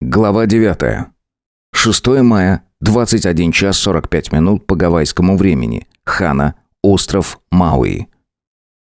Глава 9. 6 мая, 21 час 45 минут по гавайскому времени. Хана, остров Мауи.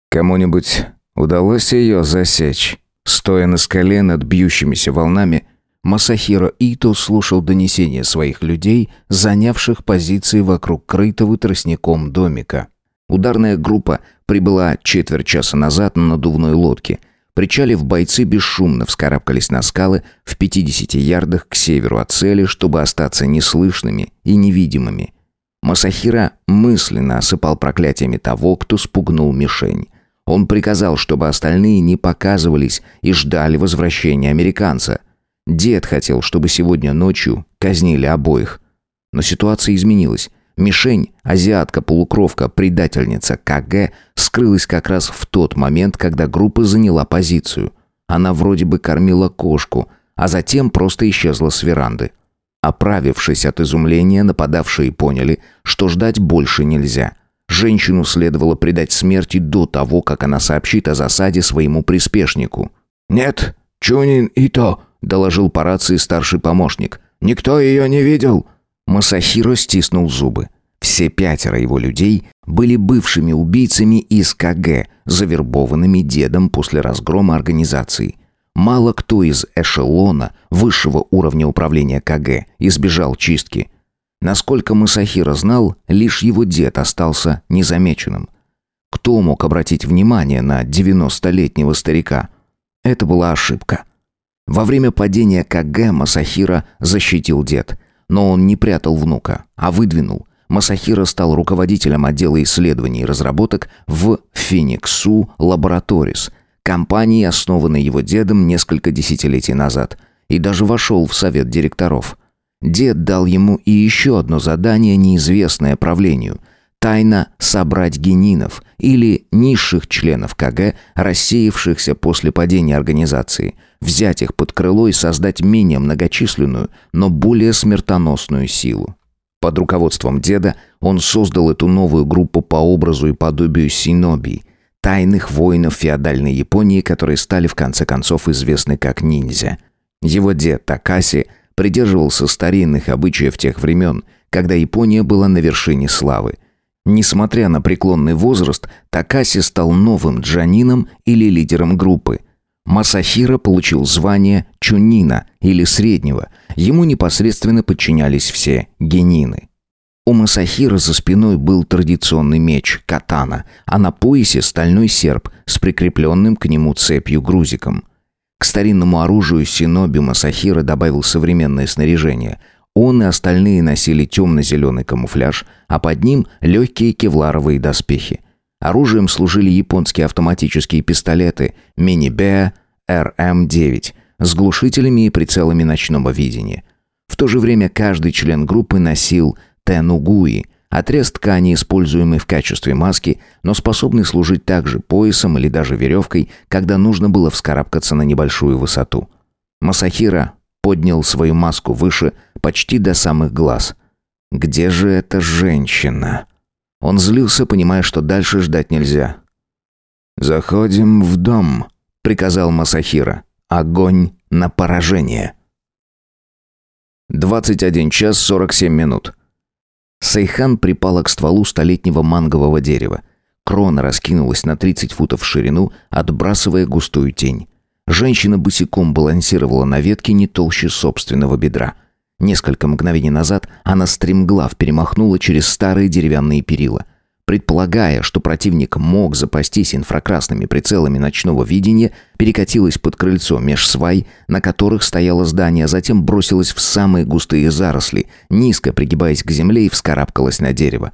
Кому-нибудь удалось ее засечь? Стоя на скале над бьющимися волнами, Масахиро Ито слушал донесения своих людей, занявших позиции вокруг крытого тростником домика. Ударная группа прибыла четверть часа назад на надувной лодке – Причалив, бойцы бесшумно вскарабкались на скалы в 50 ярдах к северу от цели, чтобы остаться неслышными и невидимыми. Масахира мысленно осыпал проклятиями того, кто спугнул мишень. Он приказал, чтобы остальные не показывались и ждали возвращения американца. Дед хотел, чтобы сегодня ночью казнили обоих. Но ситуация изменилась. Мишень, азиатка-полукровка, предательница КГ, скрылась как раз в тот момент, когда группа заняла позицию. Она вроде бы кормила кошку, а затем просто исчезла с веранды. Оправившись от изумления, нападавшие поняли, что ждать больше нельзя. Женщину следовало предать смерти до того, как она сообщит о засаде своему приспешнику. «Нет, Чунин и то», — доложил по рации старший помощник. «Никто ее не видел». Масахиро стиснул зубы. Все пятеро его людей были бывшими убийцами из КГ, завербованными дедом после разгрома организации. Мало кто из эшелона высшего уровня управления КГ избежал чистки. Насколько Масахиро знал, лишь его дед остался незамеченным. Кто мог обратить внимание на 90-летнего старика? Это была ошибка. Во время падения КГ Масахира защитил дед – но он не прятал внука, а выдвинул. Масахира стал руководителем отдела исследований и разработок в Фениксу Лабораторис, компании, основанной его дедом несколько десятилетий назад, и даже вошел в совет директоров. Дед дал ему и еще одно задание, неизвестное правлению – тайно собрать генинов или низших членов КГ, рассеявшихся после падения организации, взять их под крыло и создать менее многочисленную, но более смертоносную силу. Под руководством деда он создал эту новую группу по образу и подобию синоби, тайных воинов феодальной Японии, которые стали в конце концов известны как ниндзя. Его дед Такаси придерживался старинных обычаев тех времен, когда Япония была на вершине славы – Несмотря на преклонный возраст, Такаси стал новым джанином или лидером группы. Масахира получил звание чунина или среднего. Ему непосредственно подчинялись все генины. У Масахира за спиной был традиционный меч катана, а на поясе стальной серп с прикрепленным к нему цепью-грузиком. К старинному оружию синоби Масахира добавил современное снаряжение – он и остальные носили темно-зеленый камуфляж, а под ним легкие кевларовые доспехи. Оружием служили японские автоматические пистолеты мини-беа РМ-9 с глушителями и прицелами ночного видения. В то же время каждый член группы носил тенугуи – отрез ткани, используемый в качестве маски, но способный служить также поясом или даже веревкой, когда нужно было вскарабкаться на небольшую высоту. Масахира поднял свою маску выше, почти до самых глаз. Где же эта женщина? Он злился, понимая, что дальше ждать нельзя. «Заходим в дом», — приказал Масахира. «Огонь на поражение». 21 час 47 минут. Сайхан припала к стволу столетнего мангового дерева. Крона раскинулась на 30 футов в ширину, отбрасывая густую тень. Женщина босиком балансировала на ветке не толще собственного бедра. Несколько мгновений назад она стремглав перемахнула через старые деревянные перила. Предполагая, что противник мог запастись инфракрасными прицелами ночного видения, перекатилась под крыльцо меж свай, на которых стояло здание, затем бросилась в самые густые заросли, низко пригибаясь к земле и вскарабкалась на дерево.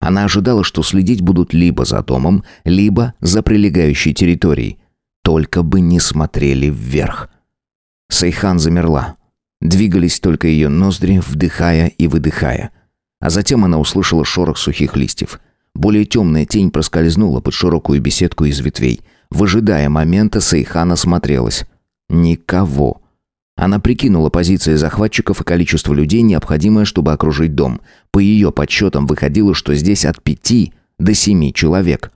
Она ожидала, что следить будут либо за домом, либо за прилегающей территорией. Только бы не смотрели вверх. Сайхан замерла. Двигались только ее ноздри, вдыхая и выдыхая. А затем она услышала шорох сухих листьев. Более темная тень проскользнула под широкую беседку из ветвей. Выжидая момента, Сайхан осмотрелась. Никого. Она прикинула позиции захватчиков и количество людей, необходимое, чтобы окружить дом. По ее подсчетам выходило, что здесь от пяти до семи человек.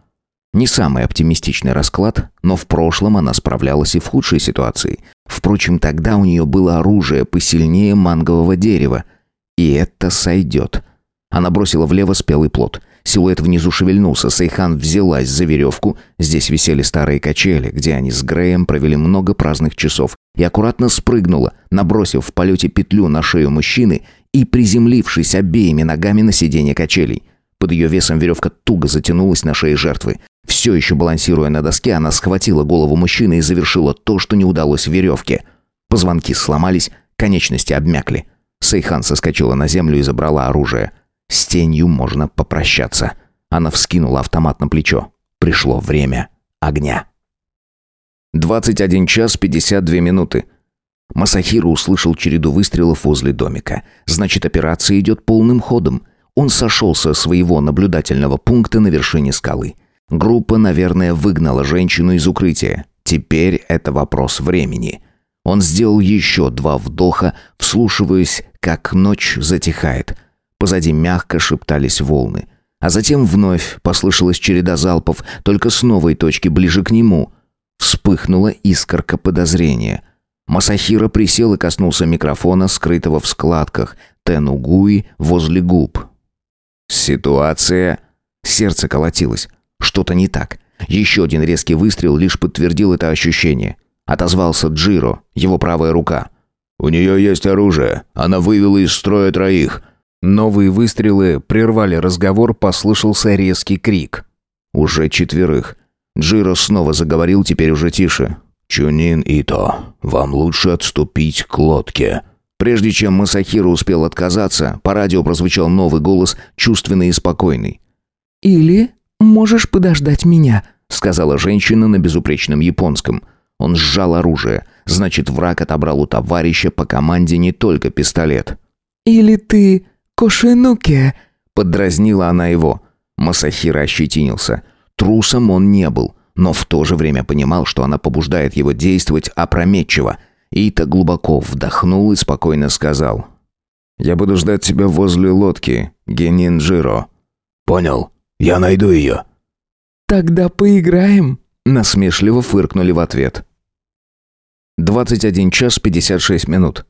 Не самый оптимистичный расклад, но в прошлом она справлялась и в худшей ситуации. Впрочем, тогда у нее было оружие посильнее мангового дерева. И это сойдет. Она бросила влево спелый плод. Силуэт внизу шевельнулся. Сейхан взялась за веревку. Здесь висели старые качели, где они с Греем провели много праздных часов. И аккуратно спрыгнула, набросив в полете петлю на шею мужчины и приземлившись обеими ногами на сиденье качелей. Под ее весом веревка туго затянулась на шее жертвы. Все еще балансируя на доске, она схватила голову мужчины и завершила то, что не удалось в веревке. Позвонки сломались, конечности обмякли. Сейхан соскочила на землю и забрала оружие. С тенью можно попрощаться. Она вскинула автомат на плечо. Пришло время огня. 21 час 52 минуты. Масахиро услышал череду выстрелов возле домика. Значит, операция идет полным ходом. Он сошел со своего наблюдательного пункта на вершине скалы. Группа, наверное, выгнала женщину из укрытия. Теперь это вопрос времени. Он сделал еще два вдоха, вслушиваясь, как ночь затихает. Позади мягко шептались волны. А затем вновь послышалась череда залпов, только с новой точки ближе к нему. Вспыхнула искорка подозрения. Масахира присел и коснулся микрофона, скрытого в складках, Тенугуи возле губ. Ситуация... Сердце колотилось. Что-то не так. Еще один резкий выстрел лишь подтвердил это ощущение. Отозвался Джиро, его правая рука. «У нее есть оружие. Она вывела из строя троих». Новые выстрелы прервали разговор, послышался резкий крик. Уже четверых. Джиро снова заговорил, теперь уже тише. «Чунин Ито, вам лучше отступить к лодке». Прежде чем Масахира успел отказаться, по радио прозвучал новый голос, чувственный и спокойный. «Или «Можешь подождать меня», — сказала женщина на безупречном японском. Он сжал оружие. Значит, враг отобрал у товарища по команде не только пистолет. «Или ты Кошинуке?» — поддразнила она его. Масахира ощетинился. Трусом он не был, но в то же время понимал, что она побуждает его действовать опрометчиво. Ита глубоко вдохнул и спокойно сказал. «Я буду ждать тебя возле лодки, Генинджиро». «Понял», я найду ее». «Тогда поиграем?» Насмешливо фыркнули в ответ. 21 час 56 минут.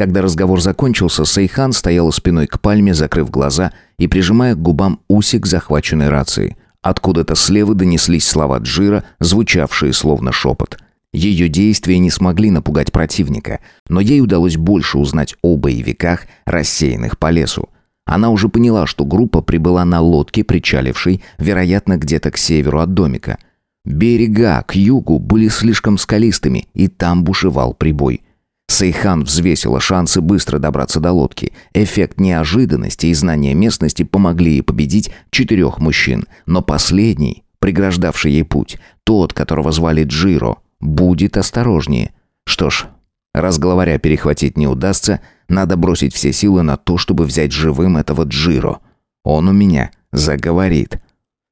Когда разговор закончился, Сейхан стояла спиной к пальме, закрыв глаза и прижимая к губам усик захваченной рации. Откуда-то слева донеслись слова Джира, звучавшие словно шепот. Ее действия не смогли напугать противника, но ей удалось больше узнать о боевиках, рассеянных по лесу. Она уже поняла, что группа прибыла на лодке, причалившей, вероятно, где-то к северу от домика. Берега к югу были слишком скалистыми, и там бушевал прибой. Сейхан взвесила шансы быстро добраться до лодки. Эффект неожиданности и знания местности помогли ей победить четырех мужчин, но последний, преграждавший ей путь, тот, которого звали Джиро, будет осторожнее. Что ж, раз главаря перехватить не удастся, надо бросить все силы на то, чтобы взять живым этого Джиро. Он у меня заговорит.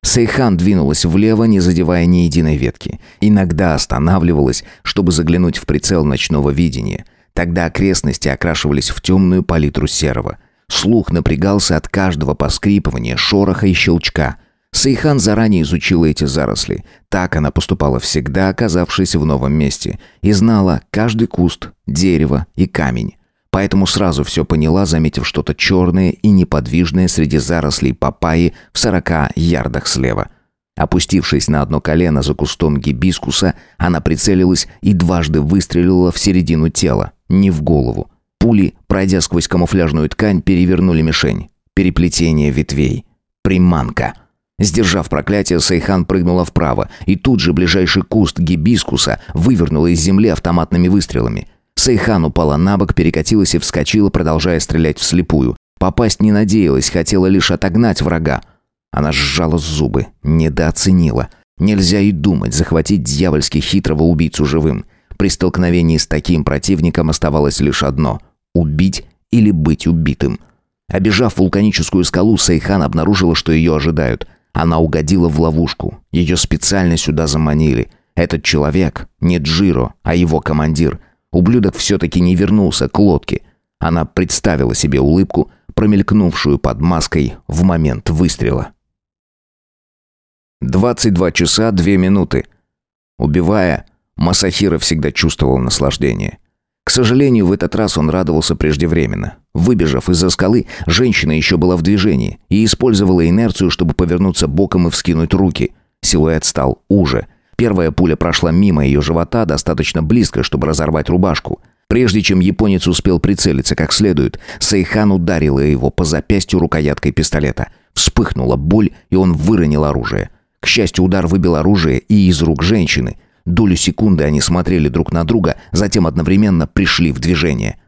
Сейхан двинулась влево, не задевая ни единой ветки. Иногда останавливалась, чтобы заглянуть в прицел ночного видения. Тогда окрестности окрашивались в темную палитру серого. Слух напрягался от каждого поскрипывания, шороха и щелчка. Сейхан заранее изучила эти заросли. Так она поступала всегда, оказавшись в новом месте. И знала каждый куст, дерево и камень. Поэтому сразу все поняла, заметив что-то черное и неподвижное среди зарослей папайи в сорока ярдах слева. Опустившись на одно колено за кустом гибискуса, она прицелилась и дважды выстрелила в середину тела, не в голову. Пули, пройдя сквозь камуфляжную ткань, перевернули мишень. Переплетение ветвей. Приманка. Сдержав проклятие, Сайхан прыгнула вправо, и тут же ближайший куст гибискуса вывернуло из земли автоматными выстрелами. Сейхан упала на бок, перекатилась и вскочила, продолжая стрелять вслепую. Попасть не надеялась, хотела лишь отогнать врага. Она сжала зубы, недооценила. Нельзя и думать захватить дьявольски хитрого убийцу живым. При столкновении с таким противником оставалось лишь одно – убить или быть убитым. Обежав вулканическую скалу, Сейхан обнаружила, что ее ожидают. Она угодила в ловушку. Ее специально сюда заманили. Этот человек не Джиро, а его командир – Ублюдок все-таки не вернулся к лодке. Она представила себе улыбку, промелькнувшую под маской в момент выстрела. 22 часа 2 минуты. Убивая, Масахира всегда чувствовал наслаждение. К сожалению, в этот раз он радовался преждевременно. Выбежав из-за скалы, женщина еще была в движении и использовала инерцию, чтобы повернуться боком и вскинуть руки. Силуэт стал уже. Первая пуля прошла мимо ее живота достаточно близко, чтобы разорвать рубашку. Прежде чем японец успел прицелиться как следует, Сейхан ударила его по запястью рукояткой пистолета. Вспыхнула боль, и он выронил оружие. К счастью, удар выбил оружие и из рук женщины. Долю секунды они смотрели друг на друга, затем одновременно пришли в движение.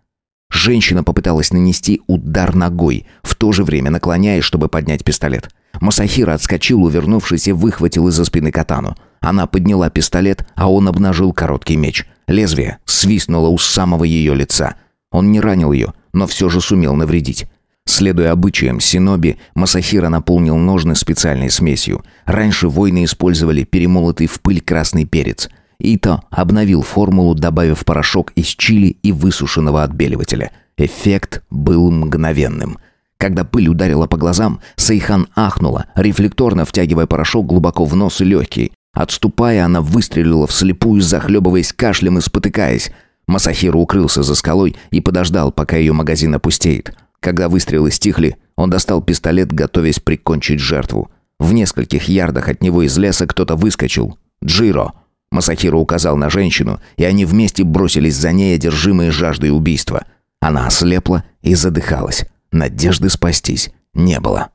Женщина попыталась нанести удар ногой, в то же время наклоняясь, чтобы поднять пистолет. Масахира отскочил, увернувшись и выхватил из-за спины катану. Она подняла пистолет, а он обнажил короткий меч. Лезвие свистнуло у самого ее лица. Он не ранил ее, но все же сумел навредить. Следуя обычаям синоби, Масахира наполнил ножны специальной смесью. Раньше воины использовали перемолотый в пыль красный перец. Ито обновил формулу, добавив порошок из чили и высушенного отбеливателя. Эффект был мгновенным. Когда пыль ударила по глазам, Сейхан ахнула, рефлекторно втягивая порошок глубоко в нос и легкие. Отступая, она выстрелила вслепую, захлебываясь кашлем и спотыкаясь. Масахира укрылся за скалой и подождал, пока ее магазин опустеет. Когда выстрелы стихли, он достал пистолет, готовясь прикончить жертву. В нескольких ярдах от него из леса кто-то выскочил. «Джиро!» Масахиро указал на женщину, и они вместе бросились за ней, одержимые жаждой убийства. Она ослепла и задыхалась. Надежды спастись не было.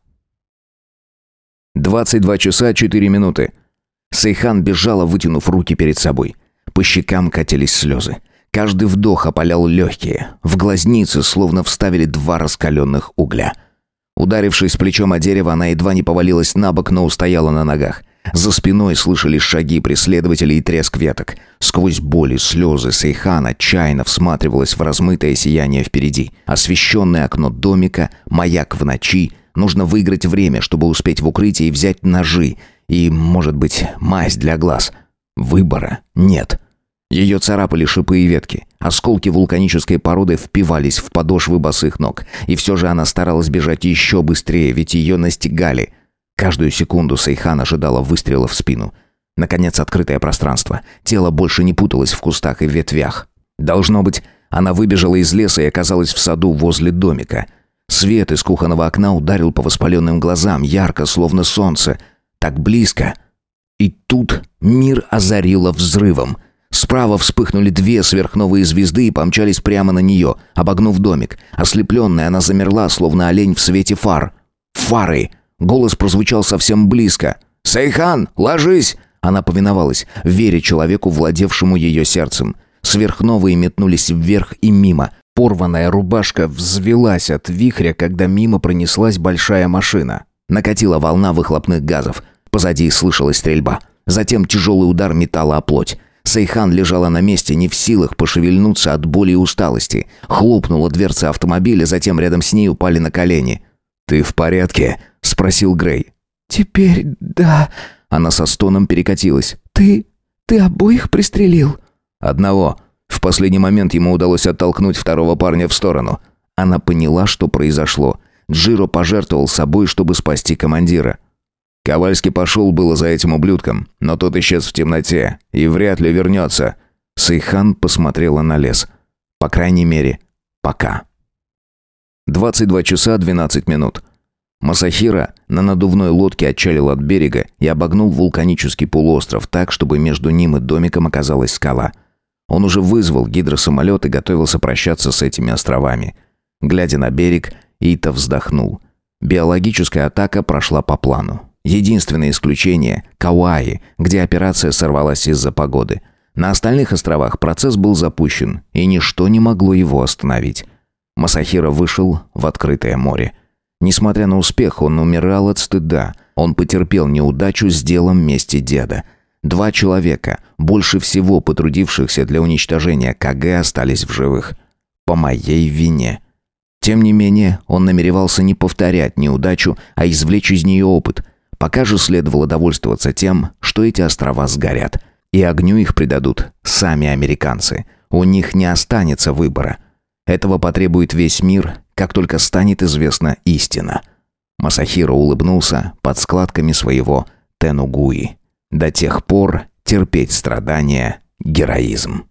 22 часа 4 минуты. Сейхан бежала, вытянув руки перед собой. По щекам катились слезы. Каждый вдох опалял легкие. В глазницы словно вставили два раскаленных угля. Ударившись плечом о дерево, она едва не повалилась на бок, но устояла на ногах. За спиной слышались шаги преследователей и треск веток. Сквозь боли, слезы Сейхан отчаянно всматривалась в размытое сияние впереди. Освещенное окно домика, маяк в ночи. Нужно выиграть время, чтобы успеть в укрытие и взять ножи. И, может быть, мазь для глаз. Выбора нет. Ее царапали шипы и ветки. Осколки вулканической породы впивались в подошвы босых ног. И все же она старалась бежать еще быстрее, ведь ее настигали. Каждую секунду Сейхан ожидала выстрела в спину. Наконец, открытое пространство. Тело больше не путалось в кустах и ветвях. Должно быть, она выбежала из леса и оказалась в саду возле домика. Свет из кухонного окна ударил по воспаленным глазам, ярко, словно солнце. Так близко. И тут мир озарило взрывом — Справа вспыхнули две сверхновые звезды и помчались прямо на нее, обогнув домик. Ослепленная, она замерла, словно олень в свете фар. «Фары!» Голос прозвучал совсем близко. «Сайхан, ложись!» Она повиновалась, веря человеку, владевшему ее сердцем. Сверхновые метнулись вверх и мимо. Порванная рубашка взвилась от вихря, когда мимо пронеслась большая машина. Накатила волна выхлопных газов. Позади слышалась стрельба. Затем тяжелый удар металла о плоть. Сайхан лежала на месте, не в силах пошевельнуться от боли и усталости. Хлопнула дверца автомобиля, затем рядом с ней упали на колени. «Ты в порядке?» — спросил Грей. «Теперь да». Она со стоном перекатилась. «Ты... ты обоих пристрелил?» «Одного. В последний момент ему удалось оттолкнуть второго парня в сторону. Она поняла, что произошло. Джиро пожертвовал собой, чтобы спасти командира. Ковальский пошел было за этим ублюдком, но тот исчез в темноте и вряд ли вернется. Сейхан посмотрела на лес. По крайней мере, пока. 22 часа 12 минут. Масахира на надувной лодке отчалил от берега и обогнул вулканический полуостров так, чтобы между ним и домиком оказалась скала. Он уже вызвал гидросамолет и готовился прощаться с этими островами. Глядя на берег, Ита вздохнул. Биологическая атака прошла по плану. Единственное исключение – Кауаи, где операция сорвалась из-за погоды. На остальных островах процесс был запущен, и ничто не могло его остановить. Масахира вышел в открытое море. Несмотря на успех, он умирал от стыда. Он потерпел неудачу с делом мести деда. Два человека, больше всего потрудившихся для уничтожения КГ, остались в живых. По моей вине. Тем не менее, он намеревался не повторять неудачу, а извлечь из нее опыт – Пока же следовало довольствоваться тем, что эти острова сгорят. И огню их придадут сами американцы. У них не останется выбора. Этого потребует весь мир, как только станет известна истина. Масахиро улыбнулся под складками своего тенугуи. До тех пор терпеть страдания героизм.